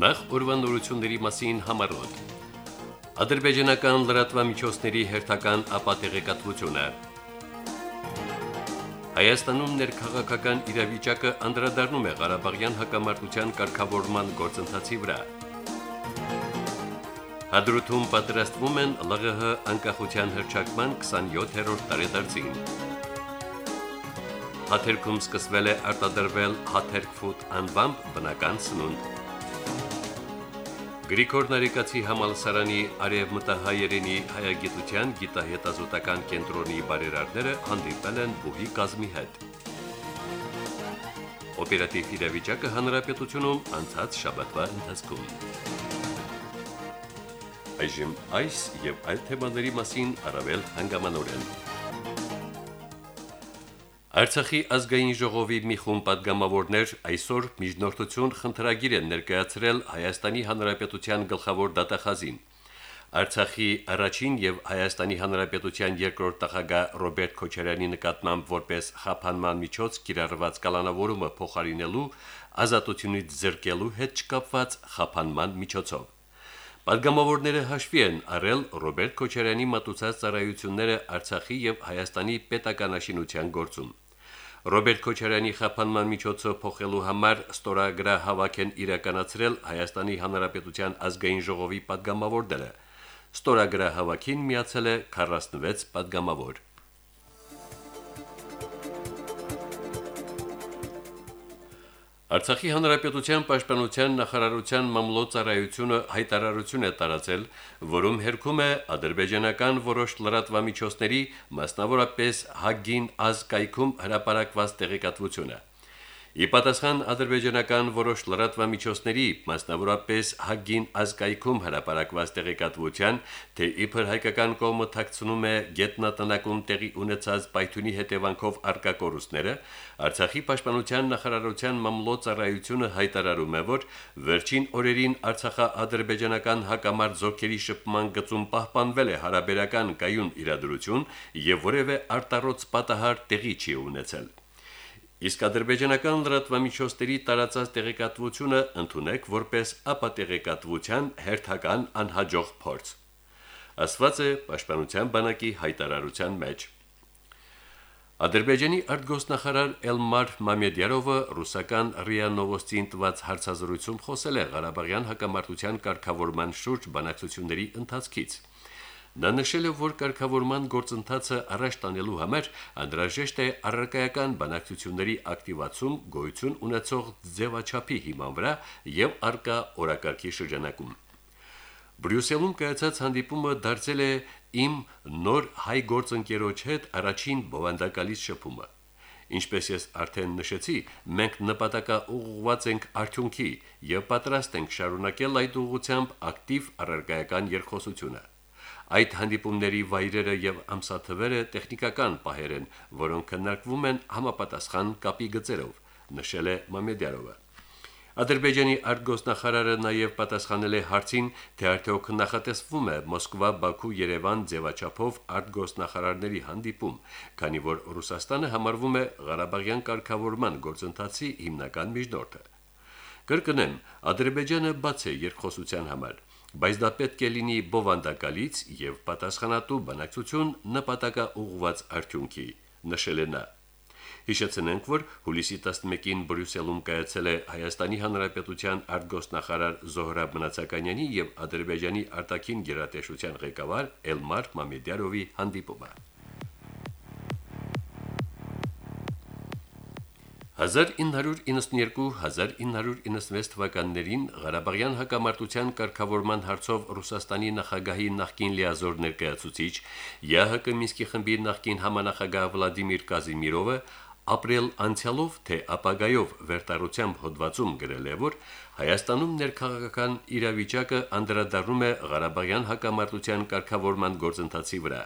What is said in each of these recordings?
Նախ ուրվանորությունների մասին համարոտ։ Ադրբեջանական լրատվամիջոցների հերթական ապատեղեկատվությունը։ Հայաստանում ներքաղաքական իրավիճակը անդրադառնում է Ղարաբաղյան հակամարտության կարգավորման գործընթացի վրա։ Հադրութում պատրաստվում են ԼՂՀ անկախության հռչակման 27-րդ տարեդարձին։ Հաթերքում սկսվել է արտադրվել Հաթերք ֆուդ անվամբ բնական սնունդ։ Գրիգոր Նարեկացի համալսարանի արևմտահայերենի հայագիտության գիտահետազոտական կենտրոնի բարերարները հանդիպել են բուհի կազմի հետ։ Օպերատիվ իրավիճակը հանրապետությունում անցած շաբաթվա ընթացքում։ Այժմ այս եւ այլ թեմաների մասին առավել հանգամանորեն։ Արցախի ազգային ժողովի մի խումբ падգամավորներ այսօր միջնորդություն խնդրագիր են ներկայացրել Հայաստանի Հանրապետության գլխավոր դատախազին։ Արցախի առաջին եւ Հայաստանի Հանրապետության երկրորդ նախագահ Ռոբերտ Քոչարյանի նկատմամբ որպես խափանման միջոց կիրառված կալանավորումը փոխարինելու ազատությունից զրկելու հետ չկապված խափանման միջոցով։ Պատգամավորները հաշվի են առել Ռոբերտ Քոչարյանի մատուցած ծառայությունները Արցախի եւ Հայաստանի պետականաշինության գործում։ Ռոբերտ Քոչարյանի խափանման միջոցով փոխելու համար ստորագրահ հավաք են իրականացրել Հայաստանի Հանրապետության ազգային ժողովի падգամավորները։ Ստորագրահ հավաքին միացել է 46 падգամավոր։ Արցախի հանրապետության պաշտպանության նախարարության մամլոյցարայությունը հայտարարություն է տարածել, որում հերքում է ադրբեջանական որոշ լրատվամիջոցների, մասնավորապես Հագին ազգայքում հրապարակված տեղեկատվությունը։ Ի պատասխան ադրբեջանական որոշ լրատվամիջոցների, մասնավորապես Հագին ազգայքում հրապարակված տեղեկատվության, թե իբր հայկական կողմը ཐակցնում է գետնատնակում տեղի ունեցած պայթունի հետևանքով արկա կորուստները, Արցախի պաշտպանության նախարարության մամլոյցարայությունը հայտարարում է, որ վերջին օրերին Արցախա-ադրբեջանական հակամարտ զորքերի շփման գծում պահպանվել է հարաբերական կայուն իրադրություն եւ որևէ արտառոց պատահար տեղի չի ունեցել։ Իսկ ադրբեջանական լրատվամիջոցների տարածած տեղեկատվությունը ընդունեք որպես ապատեղեկատվության հերթական անհաջող փորձ։ Ասված է Պաշտպանության բանակի հայտարարության մեջ։ Ադրբեջանի արտգոսնախարար Էլմար Մամեդյարովը ռուսական ՌԻԱ Նովոստին տված հարցազրույցում խոսել է Ղարաբաղյան հակամարտության կարգավորման շուրջ բանակցությունների ընթացքից։ Նա նշել է, որ կարգավորման գործընթացը առաջ տանելու համար անդրաժեշտ է առարկայական բանակցությունների ակտիվացում գոյություն ունեցող ձևաչափի հիման վրա եւ արկա օրակարգի շրջանակում։ Բրյուսելում կայացած հանդիպումը դարձել է իմ նոր հայ գործընկերոջ հետ առաջին բովանդակալից շփումը։ Ինչպես ես արդեն նշեցի, մենք նպատակա ուղղված ենք արդյունքի եւ պատրաստ ենք շարունակել այդ ուղղությամբ ակտիվ առարկայական երկխոսությունը։ Այդ հանդիպումների վայրերը եւ ամսաթվերը տեխնիկական պահեր են, որոնք քննարկվում են համապատասխան կապի գծերով, նշել է Մամեդյարովը։ Ադրբեջանի արտգոսնախարարը նաև պատասխանել է հարցին, թե արդյոք նախատեսվում է Մոսկվա-Բաքու-Երևան ձևաչափով արտգոսնախարարների հանդիպում, քանի որ Ռուսաստանը համարվում է Ղարաբաղյան կարգավորման գործընթացի հիմնական միջնորդը։ Կրկնեմ, Ադրբեջանը բաց է երկխոսության համար բայց դա պետք է լինի բովանդակալից եւ պատասխանատու բանակցություն նպատակա ուղղված արդյունքի, նշել է նա։ Հիշեցնենք, որ հուլիսի 11-ին Բրյուսելում կայացել է Հայաստանի Հանրապետության արտգոսնախարար Զոհրաբ Մնացականյանի եւ Ադրբեջանի արտաքին գերատեսչության ղեկավար Էլմար Մամեդյարովի հանդիպումը։ 1992-1996 թվականներին Ղարաբաղյան հակամարտության կարգավորման հարցով Ռուսաստանի նախագահի նախկին լիազոր ներկայացուցիչ ԵՀԿ Մինսկի խմբի նախկին համանախագահ Վլադիմիր Կազիմիրովը ապրել անցյալով թե ապագայով վերտարությամբ հոդվածում գրել է, որ Հայաստանում ներքաղաքական իրավիճակը անդրադառնում է Ղարաբաղյան հակամարտության կարգավորման գործընթացի վրա։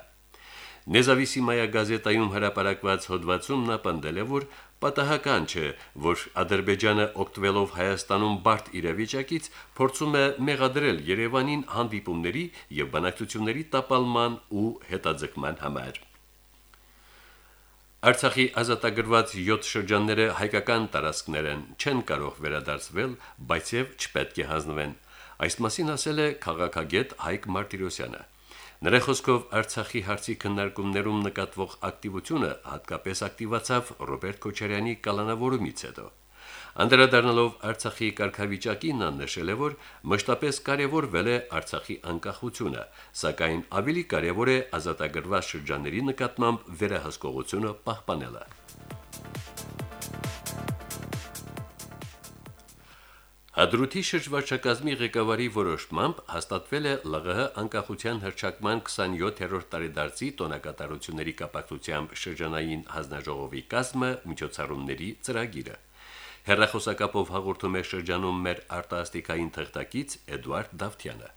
Նեզավիսիմայա գազետայում հրապարակված հոդվածում նա պնդել է, որ պատահական չէ, որ Ադրբեջանը օգտվելով Հայաստանում բարդ իրավիճակից փորձում է մեղադրել Երևանին հանդիպումների եւ բանակցությունների տապալման ու հետաձգման համար։ Արցախի ազատագրված 7 շրջանները հայկական տարածքներ են, չեն կարող վերադարձվել, բայց եւ չպետք է հանձնվեն։ Այս մասին ասել է քաղաքագետ Հայկ Մարտիրոսյանը։ Նրա խոսքով Արցախի հարցի քննարկումներում նկատվող ակտիվությունը հատկապես ակտիվացավ Ռոբերտ Քոչարյանի կալանավորումից հետո։ Անդրադառնալով Արցախի կարգավիճակին նա նշել է, որ մշտապես կարևորվել է Արցախի անկախությունը, սակայն ավելի կարևոր է ազատագրված շրջանների նկատմամբ վերահսկողությունը պահպանելը։ Հադրութի շրջվարչակազմի ղեկավարի որոշմամբ հաստատվել է ԼՂՀ անկախության հռչակման 27-րդ տարեդարձի տոնակատարությունների կապակցությամբ շրջանային հանձնաժողովի կազմը միջոցառումների ծրագիրը։ Հերրախոսակապով հաղորդում է շրջանում մեր արտասթիկային թղթակից Էդուարդ Դավթյանը։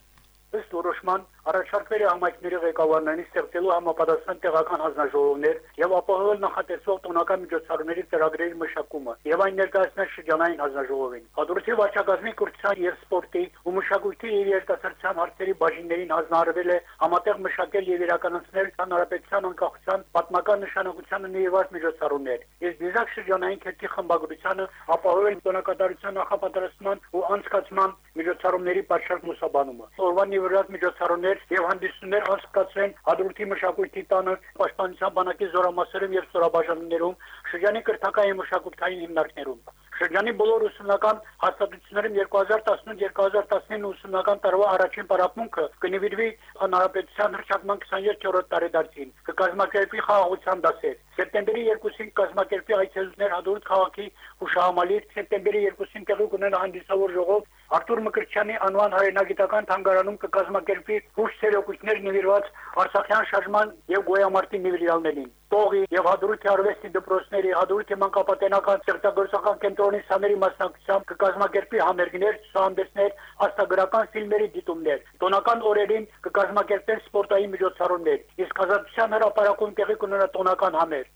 Ըստ որոշման առաջարկվել է համայնքների ղեկավարներին ստեղծելու համապատասխան տեղական հանձնաժողովներ եւ ապահովել նախատեսվող տոնական միջոցառումների ծրագրերի մշակումը եւ այն ներկայացնել շրջանային հանձնաժողովին։ Հադրութի վարչակազմի կուրսության եւ սպորտի ու մշակույթի եւ երիտասարդության հարցերի բաժիններին հանձնարարվել է համատեղ մշակել եւ իրականացնել հանրապետության անկախության պատմական նշանակությանը նվիրված միջոցառումներ։ Իսկ դիզակ շրջանային քերթի խմբագրությանը ապահովել տոնակատարության նախապատրաստման ու անցկացման միջոցառումների պատշաճ լուսաբանումը։ Օրվան նվիրված միջոցառումներ եւ հանդիսություններ անցկացրեն Հադրութի մշակույթի տանը, Պաշտպանության բանակի զորամասերում եւ զորաբաժանումներում, շրջանի կրթական մշակութային հիմնարկներում։ Շրջանի բոլոր ուսումնական հաստատություններում 2018-2019 ուսումնական տարվա առաջին պարապմունքը կնվիրվի հանրապետության հրճակման 27-րդ տարեդարձին։ Կկազմակերպվի խաղաղության դասեր։ Սեպտեմբերի 2-ին կազմակերպվի այցելություններ Հադրութ քաղաքի հուշահամալիր, սեպտեմբերի 2-ին տեղի կունենա հանդիսավոր ժողով Արտուր Մկրտչյանի անվան հայրենագիտական թանգարանում կկազմակերպվի հուշ ցերեկույթներ նվիրված Արցախյան շարժման եւ գոյամարտի նվիրյալներին։ Տողի եւ Հադրութի արվեստի դպրոցների, Հադրութի մանկապատենական ստեղծագործական կենտրոնի սաների մասնակցությամբ կկազմակերպի համերգներ, ցուցահանդեսներ, աստագրական ֆիլմերի դիտումներ։ Տոնական օրերին կկազմակերպեն սպորտային միջոցառումներ, իսկ ազատության հրապարակում տեղի կունենա տոնական համեր։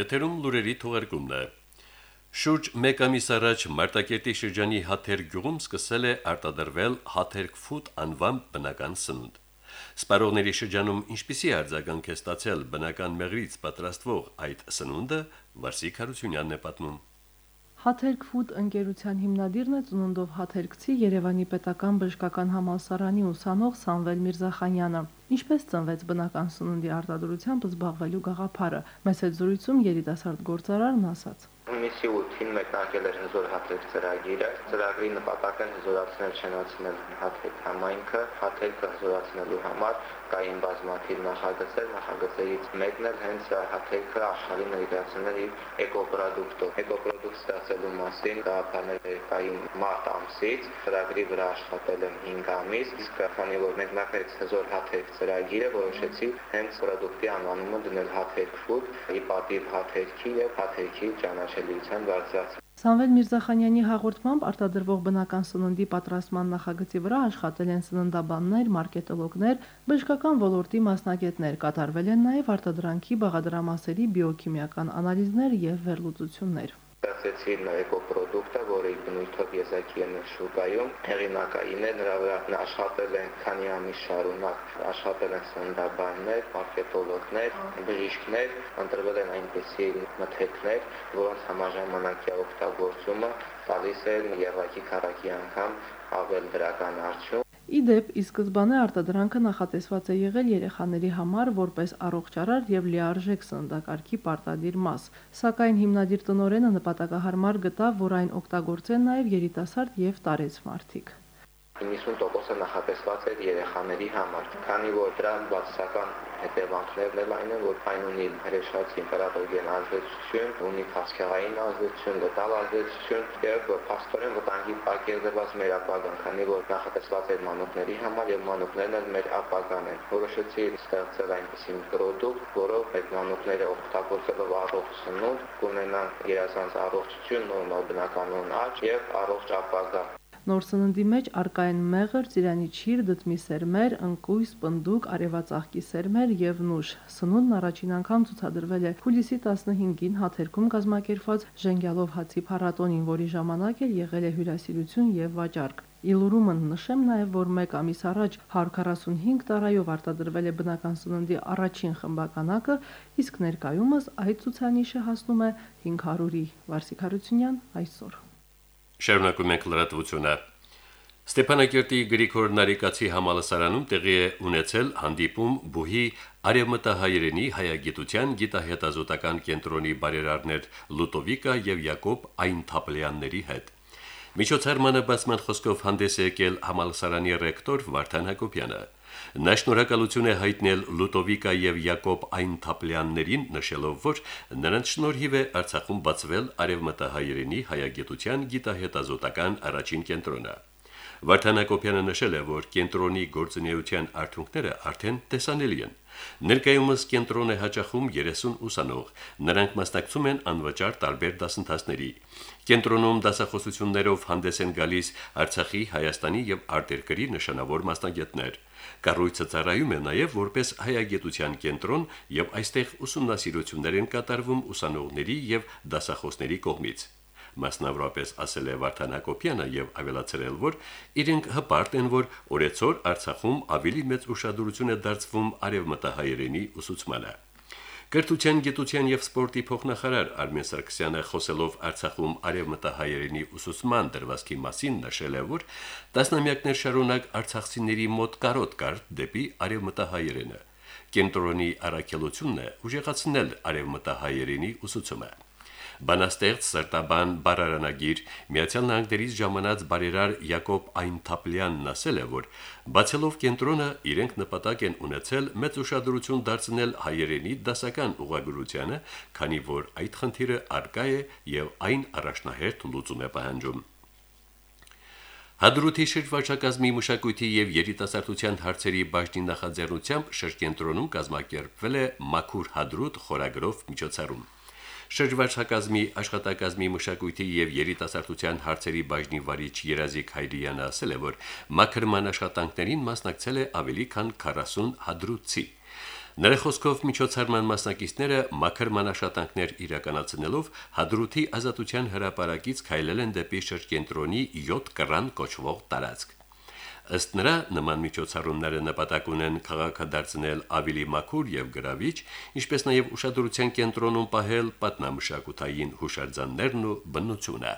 Եթերում լուրերի թողարկումն է։ Շուրջ 1 ամիս առաջ Մարտակերտի շրջանի Հաթեր գյուղում սկսել է արտադրվել Հաթերք ֆուդ անվան բնական սնունդ։ Սպարողների շրջանում ինչպիսի արձագանք է ստացել բնական մեղրից պատրաստվող այդ սնունդը, Վարսիկ Հարությունյանն է պատմում։ Հաթերք ֆուդ ընկերության հիմնադիրն է ծնունդով հաթերքցի Երևանի պետական բժշկական համալսարանի ուսանող Սամվել Միրզախանյանը։ Ինչպես ծնվեց բնական սնունդի արտադրությամբ զբաղվելու գաղափարը։ Մեծ զրույցում երիտասարդ գործարարն ասաց. Հունիսի 8-ին մեկնարկել էր հզոր հաթերք ծրագիրը։ Ծրագրի նպատակը հզորացնել շնացնել հաթերք համայնքը, հաթերքը հզորացնելու համար կային բազմաթիվ նախագծեր, նախագծերից մեկն էլ հենց հաթերքը աշխարհին ներկայացնել իր էկոպրոդուկտով։ Էկոպրոդուկտ ստեղծելու մասին գաղափարներ կային մարտ ամսից, ծրագրի վրա աշխատել եմ 5 ամիս, իսկ քանի որ մեկնարկեց հզոր հաթերք ծրագիրը, որոշեցի հենց պրոդուկտի անվանումը դնել հաթերք ֆուդ, ի պատիվ հաթերքի եւ հաթերքի ճանաչ աջակցության բարձրացում։ Սամվել Միրզախանյանի հաղորդմամբ արտադրվող բնական սննդի պատրաստման նախագծի վրա աշխատել են սննդաբաններ, մարքետոլոգներ, բժշկական ոլորտի մասնագետներ, կատարվել են նաև արտադրանքի բաղադրամասերի բիոքիմիական անալիզներ եւ վերլուծություններ ստեղծեցի էկոպրոդուկտը, որը բնույթով եզակի է շուկայում, հեղինակային է, նրա վրա աշխատել են քանի ամիս շարունակ, աշխատել են սննդաբաններ, մարքետոլոգներ, բժիշկներ, ընտրվել են այնպիսի մթերքներ, որոնց համաժամանակյա օգտագործումը տալիս է երակի քարակի անգամ ավել դրական արդյունք Իդեպ, ի սկզբանե արտադրանքը նախատեսված է եղել երեխաների համար որպես առողջարար եւ լիարժեք սննդակարգի պարտադիր մաս, սակայն հիմնադիր տնորենը նպատակահարմար գտավ, որ այն օգտագործեն նաեւ երիտասարդ եւ տարեց մարդիկ։ 90%-ը նախատեսված էր երեխաների համար, քանի որ դրա բացասական հետևանքներն էլ այն են, որ այն ունի հրեշած տեմպերատուրային ազդեցություն, ունի քաղցկեղային ազդեցություն, լետալ ազդեցություն եւ փաստորեն վտանգի պակերված մեր ապագան, քանի որ նախատեսված էր մանուկների համար եւ մանուկներն էլ մեր ապագան են։ Որոշեցի ստեղծել այնպիսի պրոդուկտ, որով այդ մանուկները օգտագործելով առողջ սնունդ կունենան երազանց առողջություն, նորմալ բնականon աճ եւ առողջ ապագա։ Նոր սննդի մեջ արկա են մեղր, ծիրանի չիր, դդմի սերմեր, ընկույզ, պնդուկ, արևածաղկի սերմեր եւ նուշ։ Սնունդն առաջին անգամ ցուցադրվել է հուլիսի 15-ին հաթերքում կազմակերպված Ժենգյալով հացի փառատոնին, որի ժամանակ էլ եղել է հյուրասիրություն եւ վաճառք։ Իլուրումն նշեմ նաև, որ 1 ամիս առաջ 145 տարայով արտադրվել է բնական սննդի առաջին խմբականակը, իսկ ներկայումս այդ ցուցանիշը հասնում է 500-ի։ Վարսիկ Հարությունյան այսօր։ Շարունակում ենք լրատվությունը։ Ստեփանակերտի Գրիգոր Նարեկացի համալսարանում տեղի է ունեցել հանդիպում բուհի արևմտահայերենի հայագիտության գիտահետազոտական կենտրոնի բարերարներ Լուտովիկա եւ Յակոբ Այնթապլյանների հետ։ Միջոցառմանը բացման խոսքով հանդես է եկել համալսարանի ռեկտոր Վարդան Հակոբյանը։ Նա շնորհակալություն է հայտնել Լուտովիկա եւ Յակոբ Այնթապլյաններին, նշելով, որ նրանց շնորհիվ է Արցախում բացվել արևմտահայերենի հայագիտության գիտահետազոտական առաջին կենտրոնը։ Վարդանակոպյանը նշել է, որ կենտրոնի գործունեության արդյունքները արդեն տեսանելի են։ Ներկայումս կենտրոնը հաճախում 30 ուսանող, նրանք մասնակցում են անվճար տարբեր դասընթացների։ Կենտրոնում դասախոսություններով հանդես են գալիս Արցախի, Հայաստանի եւ արտերկրի նշանավոր մասնագետներ։ Կառույցը ծառայում է նաև որպես հայագիտության կենտրոն եւ այստեղ ուսումնասիրություններ են կատարվում ուսանողների եւ դասախոսների կողմից մասնավորապես ասել է Վարդան Հակոբյանը եւ ավելացրել, որ իրենք հպարտ են, որ օրեցօր Արցախում ավելի մեծ ուշադրություն է դարձվում արևմտահայերենի ուսուցմանը։ Կրթության, գիտության եւ սպորտի փոխնախարար Արմեն Սարգսյանը խոսելով Արցախում արևմտահայերենի ուսուցման դրվածքի մասին նշել է, որ տասնամյակներ շարունակ արցախցիների մոտ կարոտ կար դեպի արևմտահայերենը։ Կենտրոնի առաքելությունն է ուժեղացնել արևմտահայերենի ուսուցումը։ Բանաստեղծ Սրտաբան Բարարանագիր Միացյալ Նահանգներից ժամանած բարերար Յակոբ Այնթապլյանն ասել է, որ բացելով կենտրոնը իրենք նպատակ են ունեցել մեծ ուշադրություն դարձնել հայերենի դասական ուղղագրությանը, քանի որ այդ խնդիրը արկա է եւ այն առաջնահերթ լուծում է պահանջում։ Հադրութի շրջվարչակազմի մշակույթի եւ երիտասարդության հարցերի բաժնի նախաձեռնությամբ շրջենտրոնում կազմակերպվել է Մաքուր Հադրութ խորագրով միջոցառում։ Շրջվարչակազմի աշխատակազմի մշակույթի եւ երիտասարդության հարցերի բաժնի վարիչ Երազիկ Հայրյանը ասել է, որ մաքրման աշխատանքներին մասնակցել է ավելի քան 40 հադրուցի։ Նրա խոսքով միջոցառման մասնակիցները մաքրման աշխատանքներ իրականացնելով հադրութի ազատության հրապարակից քայլել են դեպի շրջենտրոնի 7 կռան կոչվող տարածք։ Ըստ նրա նման միջոցառումները նպատակ ունեն քաղաքադարձնել ավելի մաքուր եւ գրավիչ, ինչպես նաեւ ուշադրության կենտրոնում պահել պատնամշակութային հուշարձաններն ու բնությունը։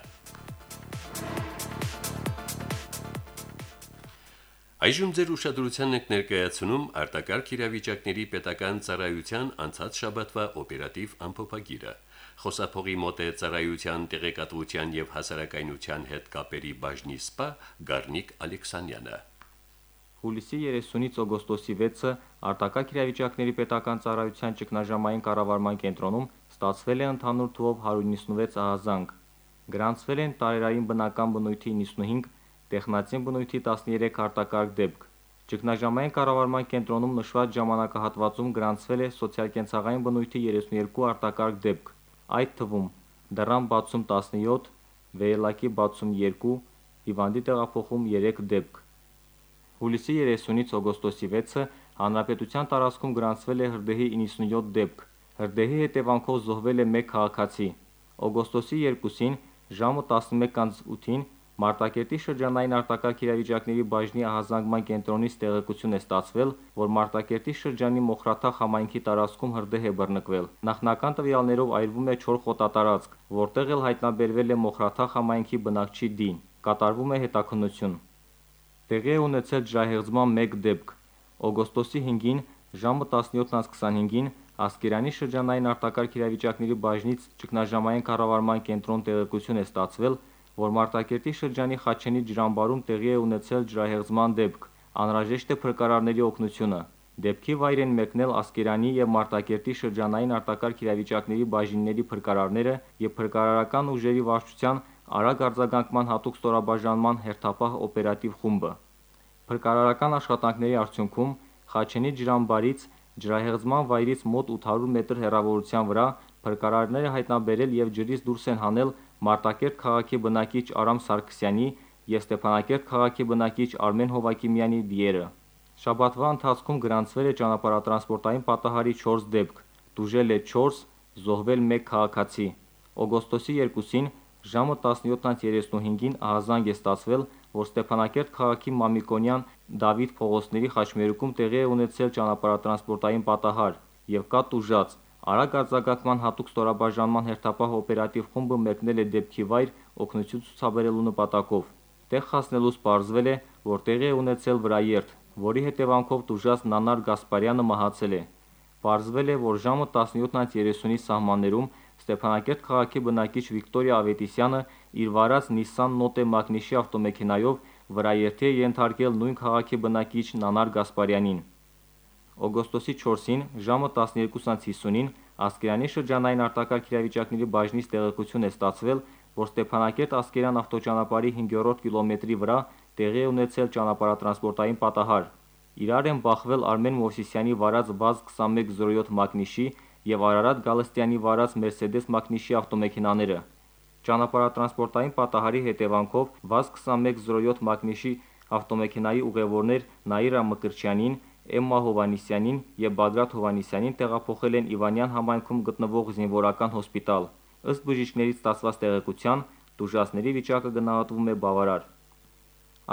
Այժմ ձեր ուշադրությանն եք ներկայացնում արտակարգ իրավիճակների պետական ծառայության անցած շաբաթվա օպերատիվ ամփոփագիրը։ Խոսափողի մոտ է ծառայության տեղեկատվության եւ հասարակայնության հետ կապերի բաժնի սպա Գառնիկ Ալեքսանյանը։ Հուլիսի 30-ից օգոստոսի 6-ը արտակարգ իրավիճակների պետական ծառայության ճգնաժամային կառավարման կենտրոնում ստացվել է ընդհանուր թվով 196 ահազանգ։ Գրանցվել են տարերային բնական բնույթի 95, տեխնացին բնույթի 13 արտակարգ դեպք։ Ճգնաժամային կառավարման կենտրոնում նշված ժամանակահատվածում գրանցվել է սոցիալ-կենցաղային բնույթի 32 արտակարգ դեպք. Այդ թվում դռան բացում 17, վեելակի բացում 2, հիվանդի տեղափոխում 3 դեպք։ Հուլիսի 30-ից օգոստոսի 6-ը հանրապետության տարածքում գրանցվել է հրդեհի 97 դեպք։ Հրդեհի հետևանքով զոհվել է 1 քաղաքացի։ Օգոստոսի 2-ին ժամը 11:08-ին Մարտակերտի շրջանային արտակարգ իրավիճակների բաժնի ահազանգման կենտրոնից տեղեկություն է ստացվել, որ Մարտակերտի շրջանի Մոխրաթախ համայնքի տարածքում հրդեհ է բռնկվել։ Նախնական տվյալներով այրվում է 4 խոտատարածք, որտեղ էլ հայտնաբերվել է Մոխրաթախ համայնքի բնակչի դին։ Կատարվում է հետաքննություն։ Տեղի է ունեցել ջրահեղձման 1 դեպք։ Օգոստոսի 5-ին ժամը 17:25-ին Ասկերանի շրջանային արտակարգ իրավիճակների բաժնից ճգնաժամային կառավարման կենտրոն տեղեկություն է ստացվել, որ Մարտակերտի շրջանի Խաչենի ջրամբարում տեղի է ունեցել ջրահեղձման դեպք։ Անհրաժեշտ է փրկարարների օգնությունը։ Դեպքի վայր են մեկնել Ասկերանի եւ Մարտակերտի շրջանային արտակարգ իրավիճակների բաժինների փրկարարները եւ փրկարարական ուժերի վարչության արագ արձագանքման հատուկ ստորաբաժանման հերթապահ օպերատիվ խումբը։ Փրկարարական աշխատանքների արդյունքում Խաչենի ջրամբարից ջրահեղձման վայրից մոտ 800 մետր հեռավորության վրա փրկարարները հայտնաբերել եւ ջրից դուրս են հանել Մարտակերտ քաղաքի բնակիչ Արամ Սարգսյանի եւ Ստեփանակերտ քաղաքի բնակիչ Արմեն Հովակիմյանի դիերը։ Շաբաթվա ընթացքում գրանցվել է ճանապարհատրանսպորտային պատահարի 4 դեպք, դուժել է 4, զոհվել 1 քաղաքացի։ Օգոստոսի 2-ին ժամը 17:35-ին ահազանգ է ստացվել որ Ստեփանակերտ քաղաքի Մամիկոնյան Դավիթ փողոցների խաչմերուկում տեղի է ունեցել ճանապարհատրանսպորտային պատահար եւ կա տուժած։ Արագ արձագանքման հատուկ ստորաբաժանման հերթապահ օպերատիվ խումբը մեկնել է դեպքի վայր օգնություն ցուցաբերելու նպատակով։ Տեղ հասնելուց պարզվել է, որ տեղի է ունեցել վրաերթ, որի հետևանքով տուժած Նանար Գասպարյանը մահացել է։ Պարզվել է, որ ժամը 17:30-ի սահմաններում Ստեփանակերտ քաղաքի բնակիչ Վիկտորիա Ավետիսյանը իր վարած Nissan Note մակնիշի ավտոմեքենայով վրաերթի է ենթարկել նույն քաղաքի բնակիչ Նանար Գասպարյանին։ Օգոստոսի 4-ին ժամը 12:50-ին Ասկերանի շրջանային արտակարգ իրավիճակների բաժնից տեղեկություն է ստացվել, որ Ստեփանակերտ Ասկերան ավտոճանապարհի 5-րդ կիլոմետրի վրա տեղի է ունեցել ճանապարհատրանսպորտային պատահար։ Իրար են բախվել Արմեն Մովսիսյանի վարած ՎԱԶ 2107 մակնիշի եւ Արարատ Գալստյանի վարած Mercedes մակնիշի ավտոմեքենաները։ Ճանապարհատրանսպորտային պատահարի հետևանքով ՎԱԶ 2107 մակնիշի ավտոմեքենայի ուղևորներ Նաիրա Մկրչյանին, Էմմա Հովանիսյանին եւ Բագրատ Հովանիսյանին տեղափոխել են Իվանյան համայնքում գտնվող զինվորական հոսպիտալ։ Ըստ բժիշկներից ստացված տեղեկության, դժվարների վիճակը գնահատվում է բավարար։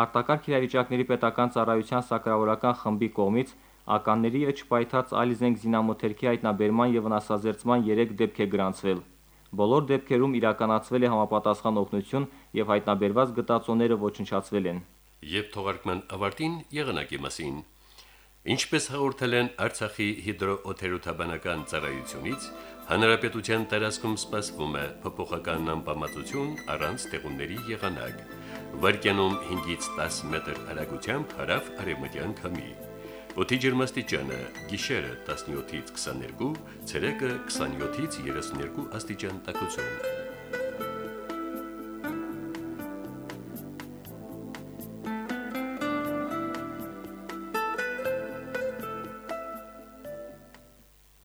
Արտակարգ իրավիճակների պետական ծառայության սակրավորական խմբի կողմից ականների եւ չպայթած այլ զենք զինամթերքի հայտնաբերման եւ վնասազերծման 3 դեպք է գրանցվել։ Բոլոր դեպքերում իրականացվել է համապատասխան օգնություն եւ հայտնաբերված գտածոները ոչնչացվել են։ Եվ թողարկման ավարտին եղանակի մասին։ Ինչպես հաղորդել են Արցախի հիդրոօթերոթաբանական ծառայությունից, հանրապետության տարածքում սպասվում է փոփոխական անբավարարություն առանց տեղումների եղանակ։ Վարկյանում 5-ից 10 մետր հեռագությամբ հարավ արևմտյան քամի։ Օդի ջերմաստիճանը՝ գիշերը 17-ից 22, ցերեկը 27-ից 32 աստիճան տաքություն։